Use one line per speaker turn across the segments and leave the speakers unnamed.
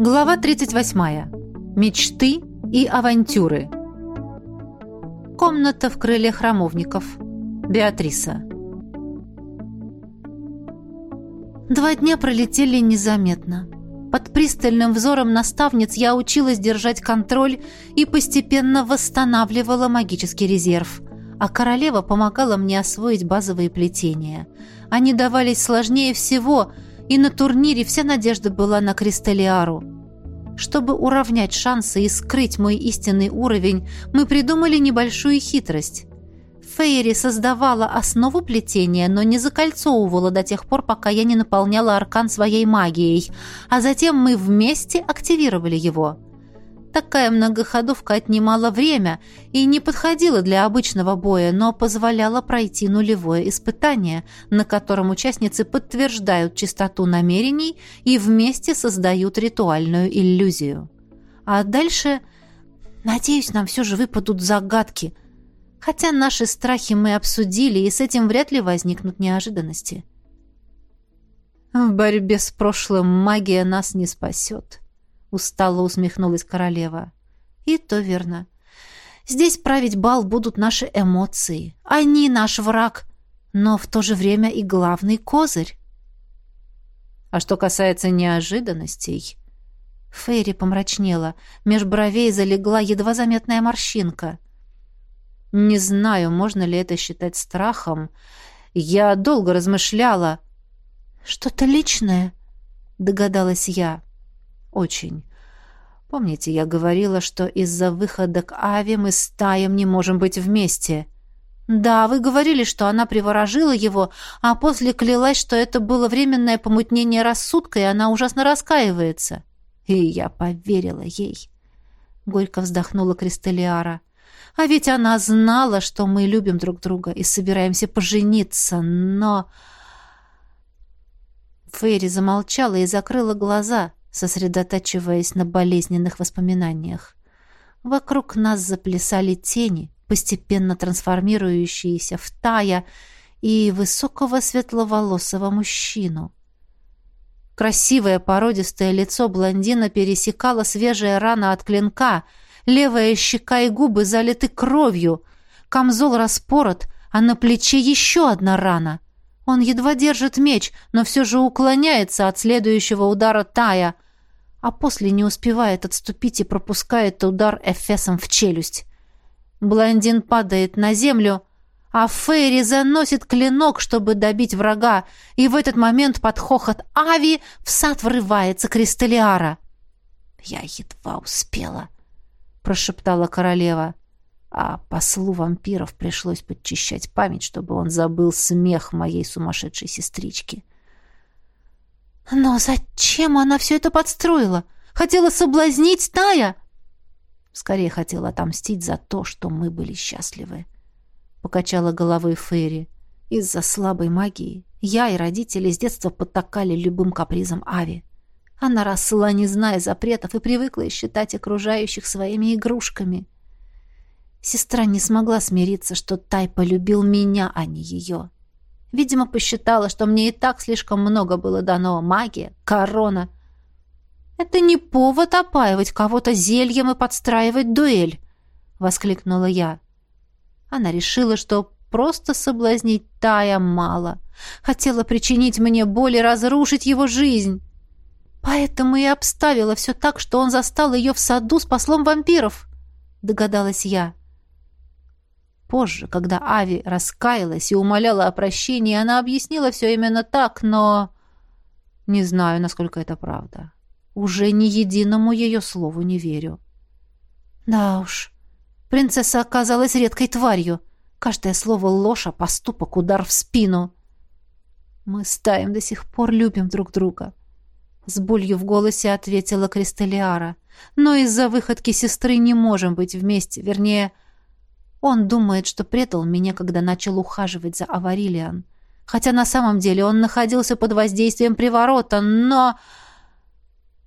Глава 38. Мечты и авантюры. Комната в крыле храмовников. Беатриса. Два дня пролетели незаметно. Под пристальным взором наставниц я училась держать контроль и постепенно восстанавливала магический резерв, а королева помогала мне освоить базовые плетения. Они давались сложнее всего, и на турнире вся надежда была на Кристалиару. Чтобы уравнять шансы и скрыть мой истинный уровень, мы придумали небольшую хитрость. Фейри создавала основу плетения, но не закольцовывала до тех пор, пока я не наполняла аркан своей магией, а затем мы вместе активировали его. Такая многоходовка отнимала время и не подходила для обычного боя, но позволяла пройти нулевое испытание, на котором участницы подтверждают чистоту намерений и вместе создают ритуальную иллюзию. А дальше, надеюсь, нам все же выпадут загадки – Хотя наши страхи мы обсудили, и с этим вряд ли возникнут неожиданности. В борьбе с прошлым магия нас не спасет, устало усмехнулась королева. И то верно. Здесь править бал будут наши эмоции. Они наш враг, но в то же время и главный козырь. А что касается неожиданностей... Фейри помрачнела. Меж бровей залегла едва заметная морщинка. Не знаю, можно ли это считать страхом. Я долго размышляла. Что-то личное, догадалась я. Очень. Помните, я говорила, что из-за выхода к Аве мы с Таем не можем быть вместе. Да, вы говорили, что она приворожила его, а после клялась, что это было временное помутнение рассудка, и она ужасно раскаивается. И я поверила ей. Горько вздохнула Кристалиара. А ведь она знала, что мы любим друг друга и собираемся пожениться, но... Фейри замолчала и закрыла глаза, сосредотачиваясь на болезненных воспоминаниях. Вокруг нас заплясали тени, постепенно трансформирующиеся в Тая и высокого светловолосого мужчину. Красивое породистое лицо блондина пересекала свежая рана от клинка — Левая щека и губы залиты кровью. Камзол распорот, а на плече еще одна рана. Он едва держит меч, но все же уклоняется от следующего удара Тая, а после не успевает отступить и пропускает удар эфесом в челюсть. Блондин падает на землю, а Фейри заносит клинок, чтобы добить врага, и в этот момент под хохот Ави в сад врывается Кристалиара. Я едва успела прошептала королева. А послу вампиров пришлось подчищать память, чтобы он забыл смех моей сумасшедшей сестрички. «Но зачем она все это подстроила? Хотела соблазнить Тая?» Скорее хотела отомстить за то, что мы были счастливы. Покачала головой Ферри. Из-за слабой магии я и родители с детства подтакали любым капризом Ави. Она росла, не зная запретов, и привыкла считать окружающих своими игрушками. Сестра не смогла смириться, что Тай полюбил меня, а не ее. Видимо, посчитала, что мне и так слишком много было дано магия, корона. «Это не повод опаивать кого-то зельем и подстраивать дуэль!» — воскликнула я. Она решила, что просто соблазнить Тая мало. Хотела причинить мне боль и разрушить его жизнь. Поэтому и обставила все так, что он застал ее в саду с послом вампиров, догадалась я. Позже, когда Ави раскаялась и умоляла о прощении, она объяснила все именно так, но... Не знаю, насколько это правда. Уже ни единому ее слову не верю. Да уж, принцесса оказалась редкой тварью. Каждое слово ложь, а поступок — удар в спину. Мы с Таем до сих пор любим друг друга. С болью в голосе ответила Кристалиара. Но из-за выходки сестры не можем быть вместе. Вернее, он думает, что предал меня, когда начал ухаживать за Аварилиан. Хотя на самом деле он находился под воздействием приворота, но...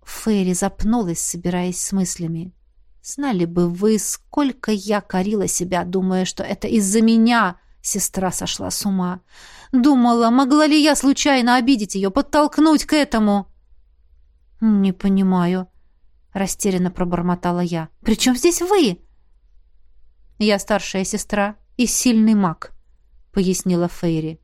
Фейри запнулась, собираясь с мыслями. Знали бы вы, сколько я корила себя, думая, что это из-за меня сестра сошла с ума. Думала, могла ли я случайно обидеть ее, подтолкнуть к этому. «Не понимаю», — растерянно пробормотала я. «При чем здесь вы?» «Я старшая сестра и сильный маг», — пояснила Фейри.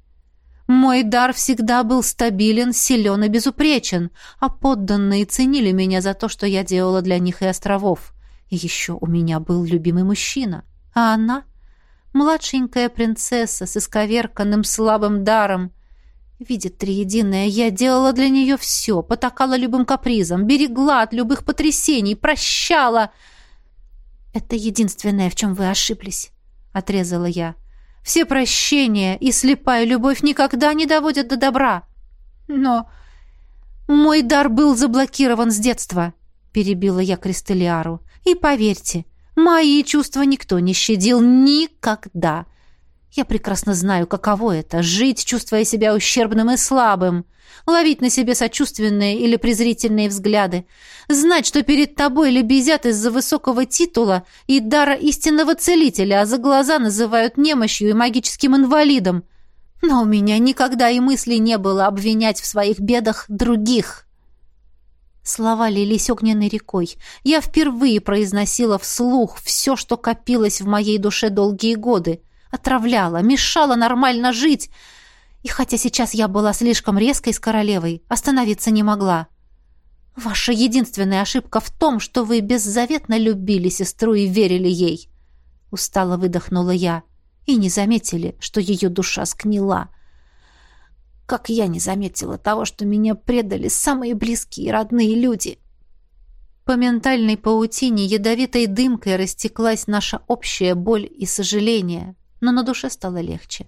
«Мой дар всегда был стабилен, силен и безупречен, а подданные ценили меня за то, что я делала для них и островов. И еще у меня был любимый мужчина. А она — младшенькая принцесса с исковерканным слабым даром, Видит триединое, я делала для нее все, потакала любым капризом, берегла от любых потрясений, прощала. Это единственное, в чем вы ошиблись, — отрезала я. Все прощения и слепая любовь никогда не доводят до добра. Но мой дар был заблокирован с детства, — перебила я Кристелиару. И поверьте, мои чувства никто не щадил никогда. — я прекрасно знаю, каково это — жить, чувствуя себя ущербным и слабым, ловить на себе сочувственные или презрительные взгляды, знать, что перед тобой лебезят из-за высокого титула и дара истинного целителя, а за глаза называют немощью и магическим инвалидом. Но у меня никогда и мысли не было обвинять в своих бедах других». Слова лились огненной рекой. Я впервые произносила вслух все, что копилось в моей душе долгие годы отравляла, мешала нормально жить. И хотя сейчас я была слишком резкой с королевой, остановиться не могла. Ваша единственная ошибка в том, что вы беззаветно любили сестру и верили ей. Устало выдохнула я. И не заметили, что ее душа скнила. Как я не заметила того, что меня предали самые близкие и родные люди. По ментальной паутине ядовитой дымкой растеклась наша общая боль и сожаление, но на душе стало легче.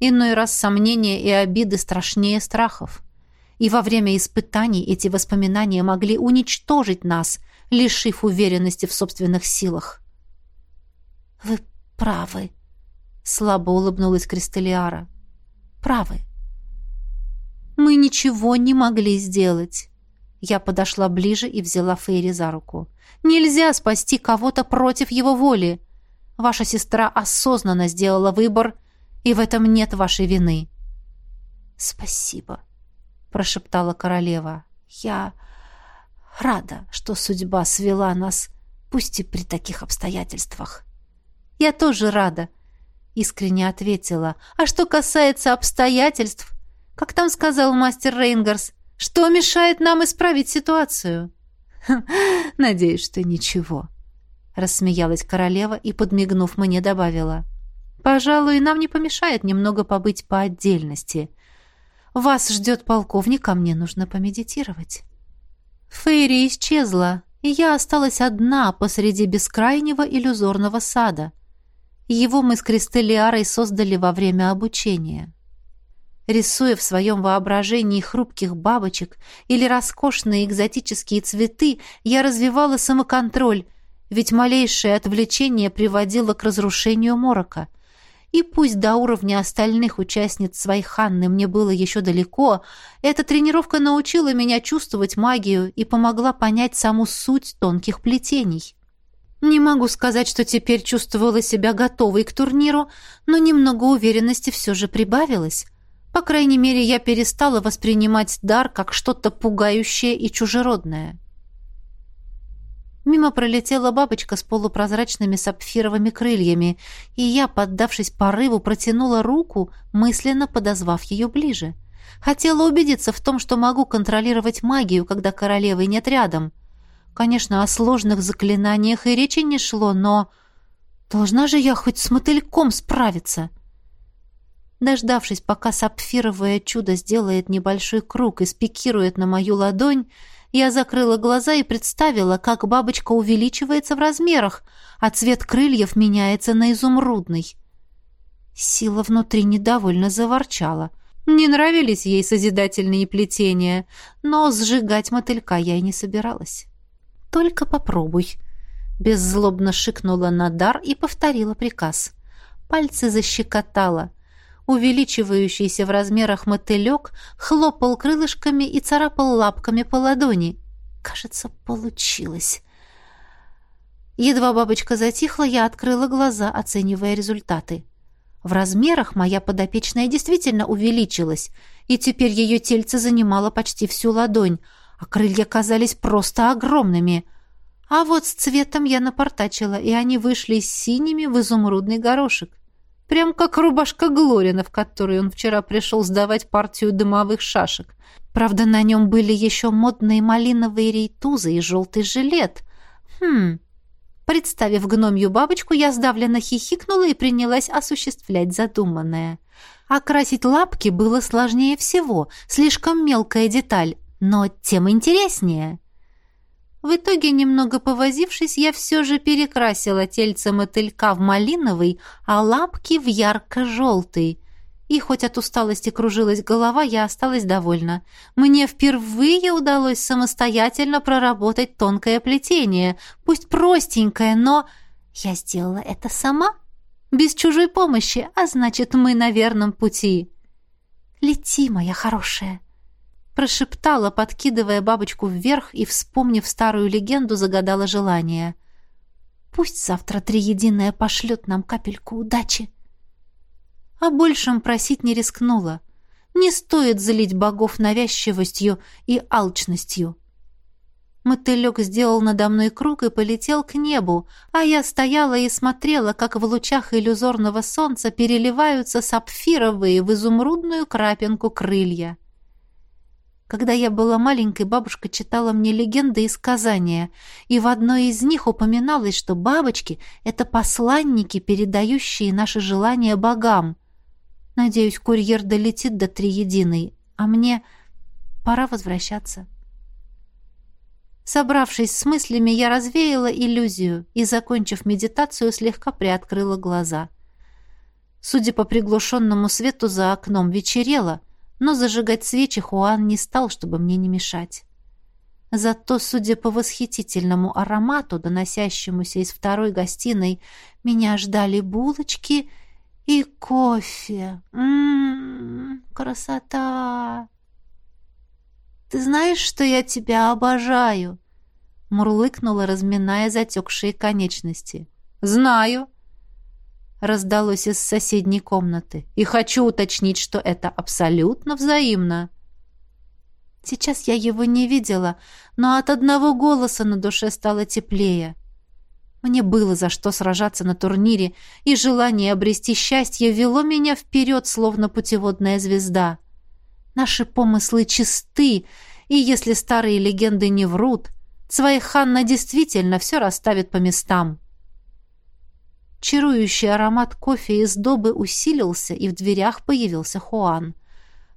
Иной раз сомнения и обиды страшнее страхов. И во время испытаний эти воспоминания могли уничтожить нас, лишив уверенности в собственных силах. «Вы правы», — слабо улыбнулась Кристалиара. «Правы. Мы ничего не могли сделать». Я подошла ближе и взяла Фейри за руку. «Нельзя спасти кого-то против его воли. Ваша сестра осознанно сделала выбор, и в этом нет вашей вины». «Спасибо», — прошептала королева. «Я рада, что судьба свела нас, пусть и при таких обстоятельствах». «Я тоже рада», — искренне ответила. «А что касается обстоятельств, как там сказал мастер Рейнгарс, что мешает нам исправить ситуацию?» «Надеюсь, что ничего», рассмеялась королева и, подмигнув мне, добавила. «Пожалуй, нам не помешает немного побыть по отдельности. Вас ждет полковник, а мне нужно помедитировать». Фейри исчезла, и я осталась одна посреди бескрайнего иллюзорного сада. Его мы с Кристеллиарой создали во время обучения. Рисуя в своем воображении хрупких бабочек или роскошные экзотические цветы, я развивала самоконтроль — ведь малейшее отвлечение приводило к разрушению морока. И пусть до уровня остальных участниц своей Ханны мне было еще далеко, эта тренировка научила меня чувствовать магию и помогла понять саму суть тонких плетений. Не могу сказать, что теперь чувствовала себя готовой к турниру, но немного уверенности все же прибавилось. По крайней мере, я перестала воспринимать дар как что-то пугающее и чужеродное. Мимо пролетела бабочка с полупрозрачными сапфировыми крыльями, и я, поддавшись порыву, протянула руку, мысленно подозвав ее ближе. Хотела убедиться в том, что могу контролировать магию, когда королевы нет рядом. Конечно, о сложных заклинаниях и речи не шло, но... Должна же я хоть с мотыльком справиться. Дождавшись, пока сапфировое чудо сделает небольшой круг и спикирует на мою ладонь, я закрыла глаза и представила, как бабочка увеличивается в размерах, а цвет крыльев меняется на изумрудный. Сила внутри недовольно заворчала. Не нравились ей созидательные плетения, но сжигать мотылька я и не собиралась. «Только попробуй», — беззлобно шикнула на дар и повторила приказ. Пальцы защекотала — Увеличивающийся в размерах мотылек хлопал крылышками и царапал лапками по ладони. Кажется, получилось. Едва бабочка затихла, я открыла глаза, оценивая результаты. В размерах моя подопечная действительно увеличилась, и теперь ее тельце занимало почти всю ладонь, а крылья казались просто огромными. А вот с цветом я напортачила, и они вышли синими в изумрудный горошек. Прям как рубашка Глорина, в которой он вчера пришел сдавать партию дымовых шашек. Правда, на нем были еще модные малиновые рейтузы и желтый жилет. Хм... Представив гномью бабочку, я сдавленно хихикнула и принялась осуществлять задуманное. Окрасить лапки было сложнее всего, слишком мелкая деталь, но тем интереснее. В итоге, немного повозившись, я все же перекрасила тельце мотылька в малиновый, а лапки в ярко-желтый. И хоть от усталости кружилась голова, я осталась довольна. Мне впервые удалось самостоятельно проработать тонкое плетение, пусть простенькое, но я сделала это сама, без чужой помощи, а значит, мы на верном пути. «Лети, моя хорошая!» Прошептала, подкидывая бабочку вверх и, вспомнив старую легенду, загадала желание. «Пусть завтра Триединая пошлет нам капельку удачи». О большем просить не рискнула. Не стоит залить богов навязчивостью и алчностью. Мотылек сделал надо мной круг и полетел к небу, а я стояла и смотрела, как в лучах иллюзорного солнца переливаются сапфировые в изумрудную крапинку крылья. Когда я была маленькой, бабушка читала мне легенды и сказания, и в одной из них упоминалось, что бабочки — это посланники, передающие наши желания богам. Надеюсь, курьер долетит до Триединой, а мне пора возвращаться. Собравшись с мыслями, я развеяла иллюзию и, закончив медитацию, слегка приоткрыла глаза. Судя по приглушенному свету за окном, вечерело — но зажигать свечи Хуан не стал, чтобы мне не мешать. Зато, судя по восхитительному аромату, доносящемуся из второй гостиной, меня ждали булочки и кофе. Ммм, красота! Ты знаешь, что я тебя обожаю? Мурлыкнула, разминая затекшие конечности. Знаю, раздалось из соседней комнаты. И хочу уточнить, что это абсолютно взаимно. Сейчас я его не видела, но от одного голоса на душе стало теплее. Мне было за что сражаться на турнире, и желание обрести счастье вело меня вперед, словно путеводная звезда. Наши помыслы чисты, и если старые легенды не врут, Цвайханна действительно все расставит по местам. Чарующий аромат кофе из добы усилился, и в дверях появился Хуан.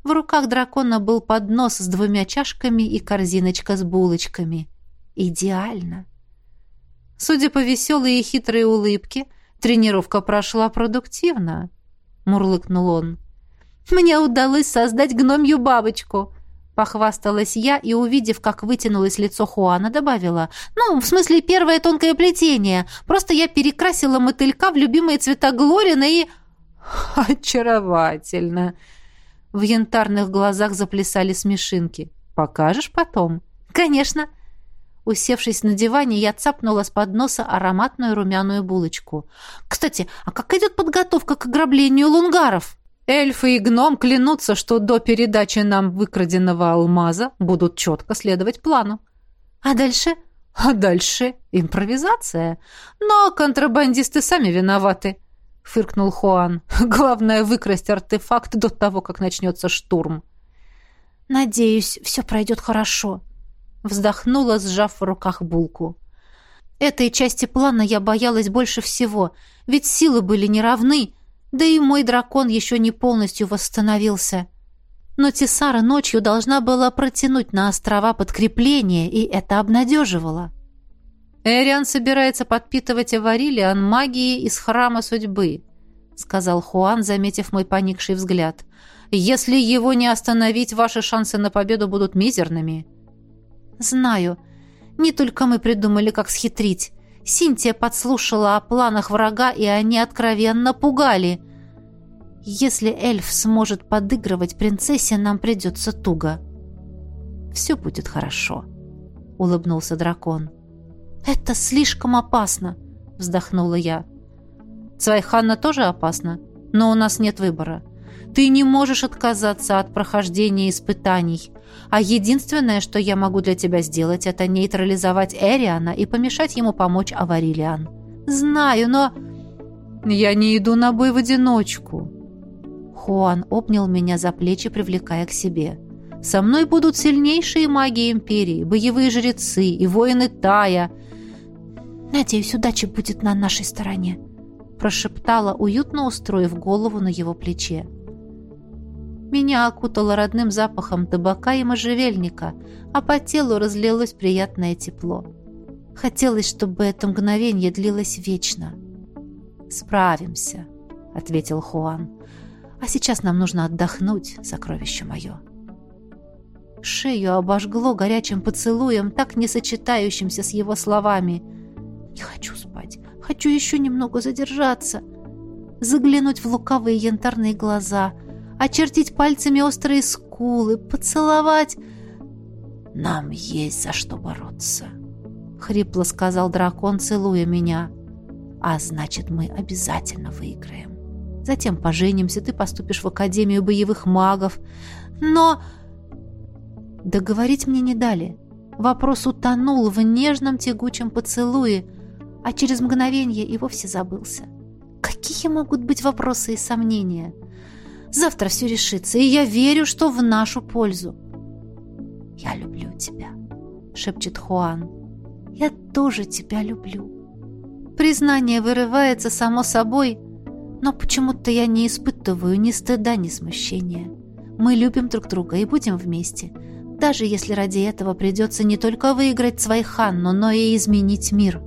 В руках дракона был поднос с двумя чашками и корзиночка с булочками. Идеально. Судя по веселой и хитрой улыбке, тренировка прошла продуктивно, — мурлыкнул он. «Мне удалось создать гномью бабочку», Похвасталась я и, увидев, как вытянулось лицо Хуана, добавила. «Ну, в смысле, первое тонкое плетение. Просто я перекрасила мотылька в любимые цвета Глорина и...» «Очаровательно!» В янтарных глазах заплясали смешинки. «Покажешь потом?» «Конечно!» Усевшись на диване, я цапнула с подноса ароматную румяную булочку. «Кстати, а как идет подготовка к ограблению лунгаров?» Эльфы и гном клянутся, что до передачи нам выкраденного алмаза будут четко следовать плану. А дальше? А дальше импровизация. Но контрабандисты сами виноваты, фыркнул Хуан. Главное выкрасть артефакт до того, как начнется штурм. Надеюсь, все пройдет хорошо, вздохнула, сжав в руках булку. Этой части плана я боялась больше всего, ведь силы были неравны, да и мой дракон еще не полностью восстановился. Но Тесара ночью должна была протянуть на острова подкрепление, и это обнадеживало. «Эриан собирается подпитывать Эварилиан магией из храма судьбы», сказал Хуан, заметив мой поникший взгляд. «Если его не остановить, ваши шансы на победу будут мизерными». «Знаю. Не только мы придумали, как схитрить. Синтия подслушала о планах врага, и они откровенно пугали. Если эльф сможет подыгрывать принцессе, нам придется туго. «Все будет хорошо», — улыбнулся дракон. «Это слишком опасно», — вздохнула я. «Цвайханна тоже опасно, но у нас нет выбора. Ты не можешь отказаться от прохождения испытаний. А единственное, что я могу для тебя сделать, это нейтрализовать Эриана и помешать ему помочь Аварилиан. Знаю, но... Я не иду на бой в одиночку. Хуан обнял меня за плечи, привлекая к себе. Со мной будут сильнейшие маги Империи, боевые жрецы и воины Тая. Надеюсь, удача будет на нашей стороне, прошептала, уютно устроив голову на его плече. Меня окутало родным запахом табака и можжевельника, а по телу разлилось приятное тепло. Хотелось, чтобы это мгновение длилось вечно. «Справимся», — ответил Хуан. «А сейчас нам нужно отдохнуть, сокровище мое». Шею обожгло горячим поцелуем, так не сочетающимся с его словами. «Не хочу спать. Хочу еще немного задержаться. Заглянуть в лукавые янтарные глаза, очертить пальцами острые скулы, поцеловать. «Нам есть за что бороться», — хрипло сказал дракон, целуя меня. «А значит, мы обязательно выиграем. Затем поженимся, ты поступишь в Академию боевых магов. Но...» Договорить мне не дали. Вопрос утонул в нежном тягучем поцелуе, а через мгновение и вовсе забылся. Какие могут быть вопросы и сомнения? Завтра все решится, и я верю, что в нашу пользу. «Я люблю тебя», — шепчет Хуан. «Я тоже тебя люблю». Признание вырывается само собой, но почему-то я не испытываю ни стыда, ни смущения. Мы любим друг друга и будем вместе даже если ради этого придется не только выиграть Свайханну, но и изменить мир.